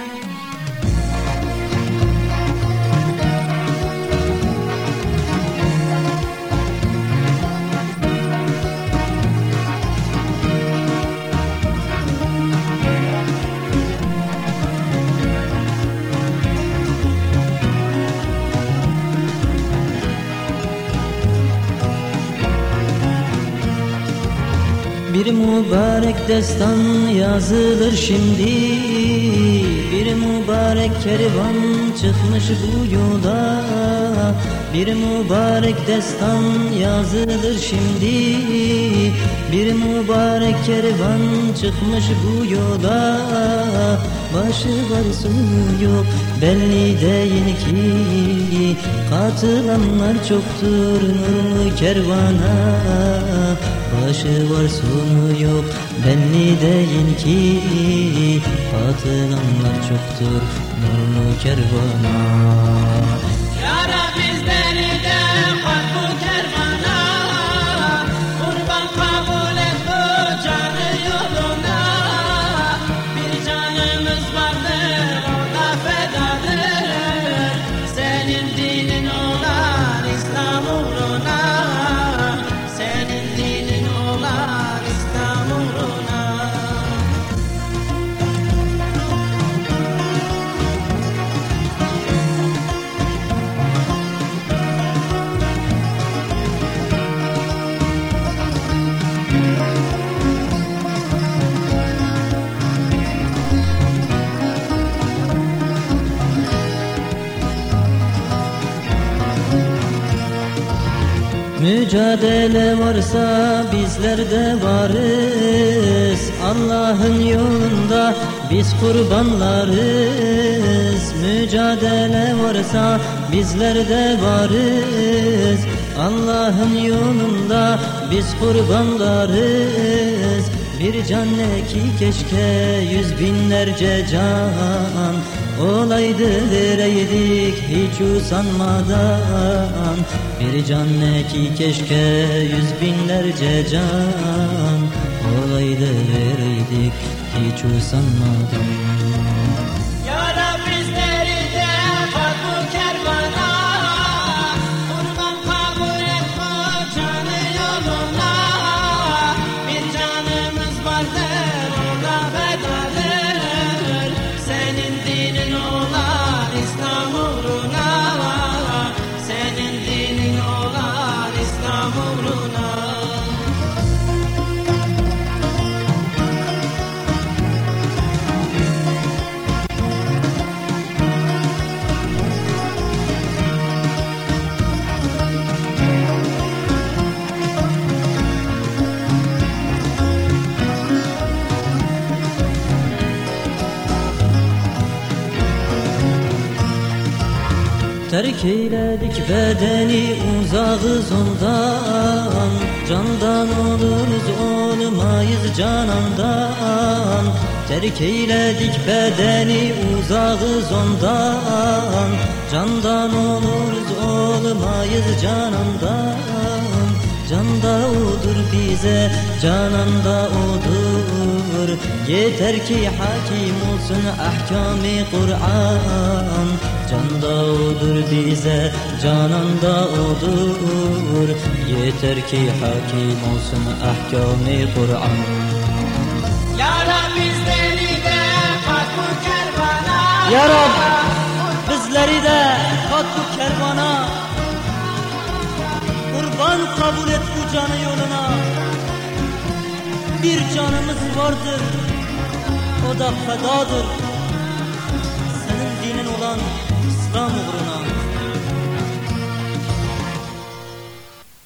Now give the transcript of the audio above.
Thank you. Bir mübarek destan yazılır şimdi. Bir mübarek kervan çıkmış bu yola Bir mübarek destan yazılır şimdi. Bir mübarek kervan çıkmış bu yola. Başı var sonu yok belli değil ki. Katılanlar çoktur nurlu kervana. Başı var sonu yok belli değil ki. Katılanlar çoktur nurlu kervana Mücadele varsa bizler de varız. Allah'ın yolunda biz kurbanlarız. Mücadele varsa bizler de varız. Allah'ın yolunda biz kurbanlarız. Bir can ne ki keşke yüz binlerce can Olaydı vereydik hiç usanmadan Bir can ne ki keşke yüz binlerce can. Olaydı vereydik hiç usanmadan Terk eyledik bedeni uzağız ondan. Candan oluruz olmayız canandan. Terk eyledik bedeni uzağız ondan. Candan oluruz olmayız canandan Can da odur bize, canan da odur. Yeter ki hakim olsun ahkami Kur'an. Can da odur bize, canan da odur. Yeter ki hakim olsun ahkami Kur'an. Ya Rabbi bizleri de kat bu kervana Ya Rab Kurban kabul et bu canı yoluna. Bir canımız vardır O da fedadır. Senin dinin olan İslam uğruna